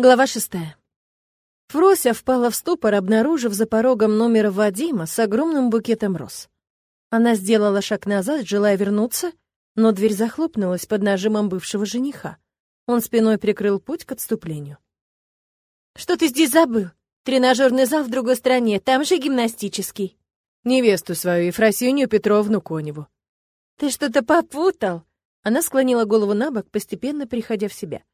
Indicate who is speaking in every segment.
Speaker 1: Глава шестая. Фрося впала в ступор, обнаружив за порогом номера Вадима с огромным букетом роз. Она сделала шаг назад, желая вернуться, но дверь захлопнулась под нажимом бывшего жениха. Он спиной прикрыл путь к отступлению. «Что ты здесь забыл? Тренажерный зал в другой стороне, там же гимнастический».
Speaker 2: «Невесту свою, Ефросинью Петровну Коневу».
Speaker 1: «Ты что-то попутал?» Она склонила голову на бок, постепенно приходя в себя.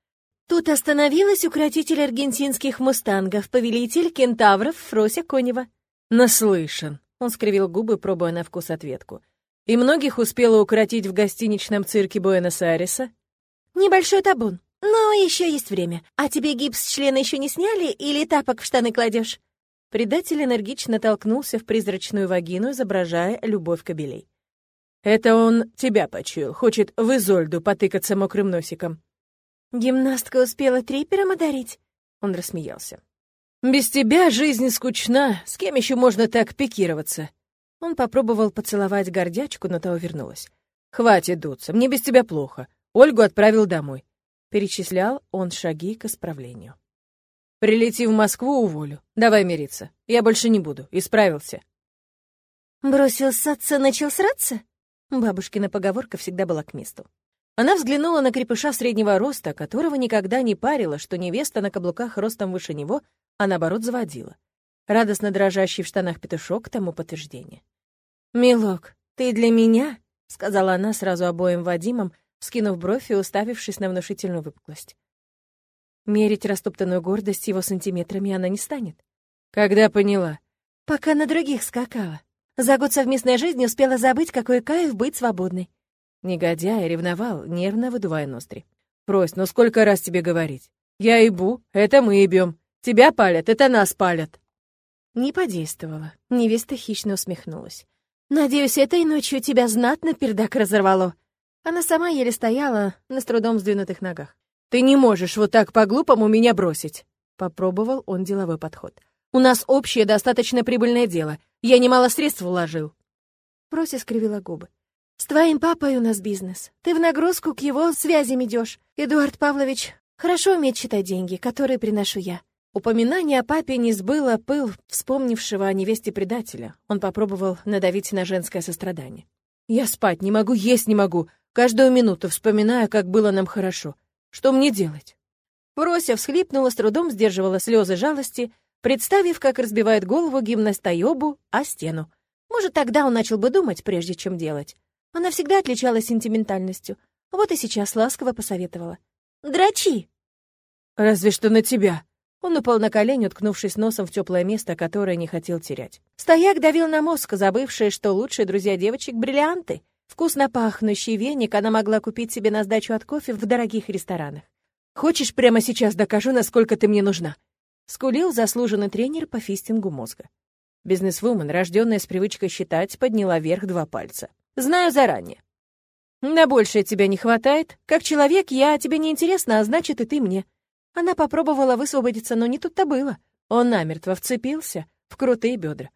Speaker 1: Тут остановилась укротитель аргентинских мустангов, повелитель кентавров Фрося Конева.
Speaker 2: Наслышан. Он скривил губы, пробуя на вкус ответку. И многих успела укротить в гостиничном цирке Буэнос-Айреса?
Speaker 1: Небольшой табун, но еще есть время. А тебе гипс члена еще не сняли или тапок в штаны кладешь? Предатель энергично толкнулся в призрачную вагину, изображая любовь кобелей.
Speaker 2: «Это он тебя почуял, хочет в Изольду потыкаться мокрым носиком.
Speaker 1: «Гимнастка успела трипером одарить?» Он рассмеялся.
Speaker 2: «Без тебя жизнь скучна, с кем еще можно так пикироваться?»
Speaker 1: Он попробовал поцеловать гордячку, но та увернулась.
Speaker 2: «Хватит дуться, мне без тебя плохо. Ольгу отправил домой». Перечислял он шаги к исправлению. «Прилети в Москву, уволю. Давай мириться. Я больше не буду. Исправился».
Speaker 1: «Бросил ссаться, начал сраться?» Бабушкина поговорка всегда была к месту. Она взглянула на крепыша среднего роста, которого никогда не парила, что невеста на каблуках ростом выше него, а наоборот заводила. Радостно дрожащий в штанах петушок тому подтверждение. «Милок, ты для меня?» — сказала она сразу обоим Вадимам, скинув бровь и уставившись на внушительную выпуклость. Мерить растоптанную гордость его сантиметрами она не станет.
Speaker 2: Когда поняла?
Speaker 1: Пока на других скакала. За год совместной жизни успела забыть, какой кайф быть свободной.
Speaker 2: Негодяй ревновал, нервно выдувая ноздри. «Брось, ну сколько раз тебе говорить? Я ебу, это мы ебем. Тебя палят, это нас палят».
Speaker 1: Не подействовало. Невеста хищно усмехнулась. «Надеюсь, этой ночью тебя знатно пердак разорвало». Она сама еле стояла на с трудом сдвинутых ногах.
Speaker 2: «Ты не можешь вот так по-глупому меня бросить!» Попробовал он деловой подход. «У нас общее достаточно прибыльное дело. Я немало средств вложил».
Speaker 1: Прося скривила губы. С твоим папой у нас бизнес. Ты в нагрузку к его связям идешь. Эдуард Павлович хорошо умеет считать деньги, которые приношу я. Упоминание о папе не сбыло пыл вспомнившего о невесте предателя. Он попробовал надавить на женское сострадание.
Speaker 2: «Я спать не могу, есть не могу. Каждую минуту вспоминаю, как было нам хорошо. Что мне делать?»
Speaker 1: Прося всхлипнула, с трудом сдерживала слезы жалости, представив, как разбивает голову гимнастайобу о стену. Может, тогда он начал бы думать, прежде чем делать. Она всегда отличалась сентиментальностью. Вот и сейчас ласково посоветовала. «Драчи!»
Speaker 2: «Разве что на тебя!» Он упал на колени, уткнувшись носом в теплое место, которое не хотел терять.
Speaker 1: Стояк давил на мозг, забывший, что лучшие друзья девочек — бриллианты. Вкусно пахнущий веник она могла купить себе на сдачу от кофе в дорогих ресторанах.
Speaker 2: «Хочешь, прямо сейчас докажу, насколько ты мне нужна?»
Speaker 1: — скулил заслуженный тренер по фистингу мозга.
Speaker 2: Бизнесвумен, рожденная с привычкой считать, подняла вверх два пальца.
Speaker 1: Знаю заранее. На большее тебя не хватает. Как человек я тебе не интересна, а значит и ты мне. Она попробовала высвободиться, но не тут-то было. Он намертво вцепился в крутые бедра.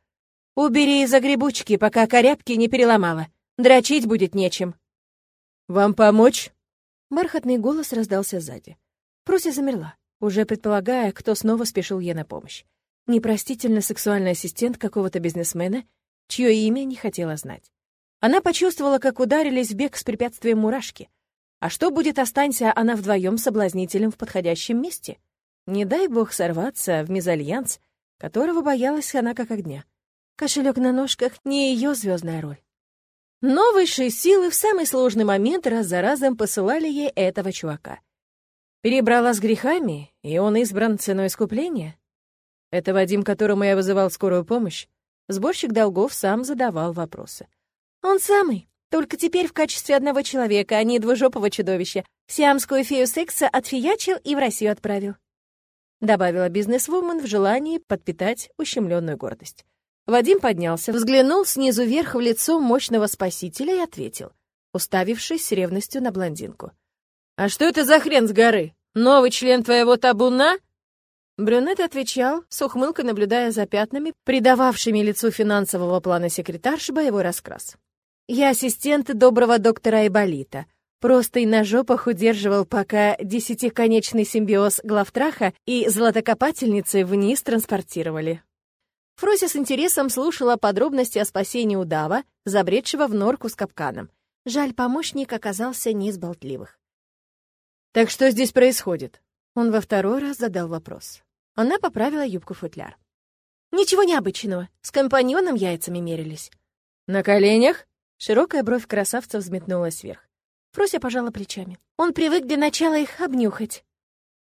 Speaker 1: Убери из-за грибучки, пока корябки не переломала. Дрочить будет нечем.
Speaker 2: Вам помочь?
Speaker 1: Бархатный голос раздался сзади. Пруся замерла, уже предполагая, кто снова спешил ей на помощь. Непростительно сексуальный ассистент какого-то бизнесмена, чье имя не хотела знать. Она почувствовала, как ударились бег с препятствием мурашки. А что будет, останься она вдвоем соблазнителем в подходящем месте? Не дай бог сорваться в мезальянс, которого боялась она как огня. Кошелек на ножках — не ее звездная роль. Но высшие силы в самый сложный момент раз за разом посылали ей этого чувака. Перебрала с грехами, и он избран ценой искупления? Это Вадим, которому я вызывал скорую помощь? Сборщик долгов сам задавал вопросы. «Он самый. Только теперь в качестве одного человека, а не двужопого чудовища. Сиамскую фею секса отфиячил и в Россию отправил». Добавила бизнесвумен в желании подпитать ущемленную гордость. Вадим поднялся, взглянул снизу вверх в лицо мощного спасителя и ответил, уставившись с ревностью на блондинку.
Speaker 2: «А что это за хрен с горы? Новый член твоего табуна?»
Speaker 1: Брюнет отвечал, с ухмылкой наблюдая за пятнами, придававшими лицу финансового плана секретарши боевой раскрас. Я ассистент доброго доктора Айболита. Просто и на жопах удерживал, пока десятиконечный симбиоз главтраха и золотокопательницы вниз транспортировали. Фрося с интересом слушала подробности о спасении удава, забредшего в норку с капканом. Жаль, помощник оказался не из болтливых.
Speaker 2: «Так что здесь происходит?»
Speaker 1: Он во второй раз задал вопрос. Она поправила юбку-футляр. «Ничего необычного. С компаньоном яйцами мерились».
Speaker 2: «На коленях?»
Speaker 1: Широкая бровь красавца взметнулась вверх. Фрося пожала плечами. Он привык для начала их обнюхать.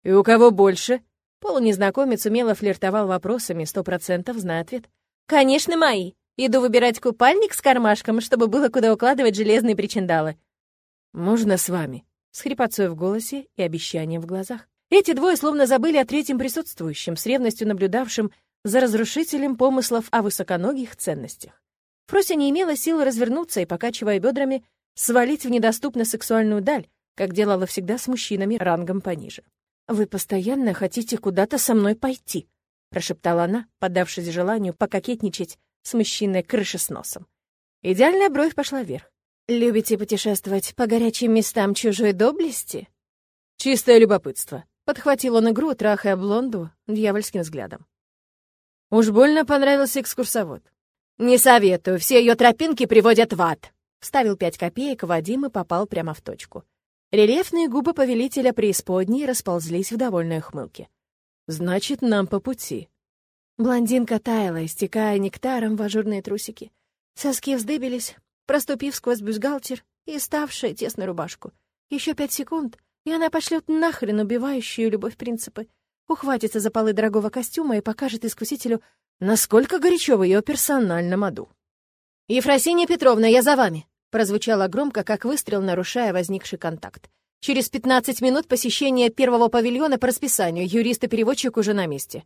Speaker 2: «И у кого больше?» Полунезнакомец умело флиртовал вопросами, сто процентов зная ответ.
Speaker 1: «Конечно, мои. Иду выбирать купальник с кармашком, чтобы было куда укладывать железные причиндалы».
Speaker 2: «Можно с вами?» С хрипотцой в голосе и обещанием в глазах. Эти двое словно забыли о третьем присутствующем, с ревностью наблюдавшем за разрушителем помыслов о высоконогих ценностях. Фрося не имела силы развернуться и, покачивая бедрами, свалить в недоступно сексуальную даль, как делала всегда с мужчинами рангом пониже. «Вы постоянно хотите куда-то со мной пойти», — прошептала она, поддавшись желанию пококетничать с мужчиной крыши с носом. Идеальная бровь пошла вверх.
Speaker 1: «Любите путешествовать по горячим местам чужой доблести?»
Speaker 2: «Чистое любопытство», — подхватил он игру, трахая блонду дьявольским взглядом. Уж больно понравился экскурсовод.
Speaker 1: «Не советую, все ее тропинки приводят в ад», — вставил пять копеек Вадим и попал прямо в точку. Рельефные губы повелителя преисподней расползлись в довольной хмылке.
Speaker 2: «Значит, нам по пути».
Speaker 1: Блондинка таяла, истекая нектаром в ажурные трусики. Соски вздыбились, проступив сквозь бюстгальтер и ставшая тесной рубашку. Еще пять секунд, и она пошлет нахрен убивающую любовь принципы, ухватится за полы дорогого костюма и покажет искусителю, насколько горячо в ее персональном аду. «Ефросинья Петровна, я за вами!» прозвучало громко, как выстрел, нарушая возникший контакт. Через 15 минут посещения первого павильона по расписанию, юрист и переводчик уже на месте.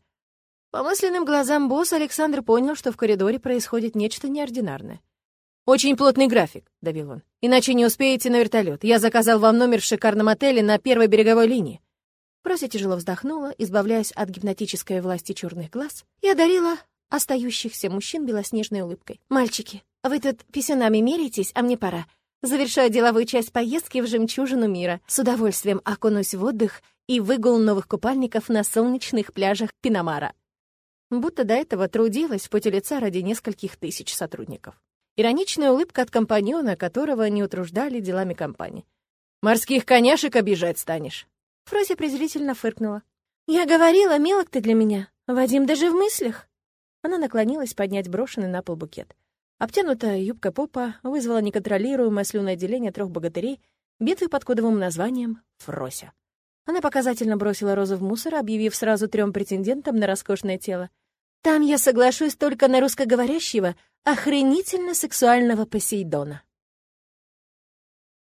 Speaker 1: По мысленным глазам босса Александр понял, что в коридоре происходит нечто неординарное. «Очень плотный график», — давил он. «Иначе не успеете на вертолет. Я заказал вам номер в шикарном отеле на первой береговой линии». Прося тяжело вздохнула, избавляясь от гипнотической власти черных глаз, и одарила остающихся мужчин белоснежной улыбкой. «Мальчики, вы тут писюнами меритесь, а мне пора. Завершаю деловую часть поездки в жемчужину мира. С удовольствием окунусь в отдых и выгул новых купальников на солнечных пляжах Пинамара. Будто до этого трудилась в поте лица ради нескольких тысяч сотрудников. Ироничная улыбка от компаньона, которого не утруждали делами компании. «Морских коняшек обижать станешь!» Фрося презрительно фыркнула. «Я говорила, мелок ты для меня. Вадим даже в мыслях!» Она наклонилась поднять брошенный на пол букет. Обтянутая юбка попа вызвала неконтролируемое слюноотделение трех богатырей, битвы под кодовым названием «Фрося». Она показательно бросила розу в мусор, объявив сразу трем претендентам на роскошное тело. «Там я соглашусь только на русскоговорящего, охренительно сексуального Посейдона».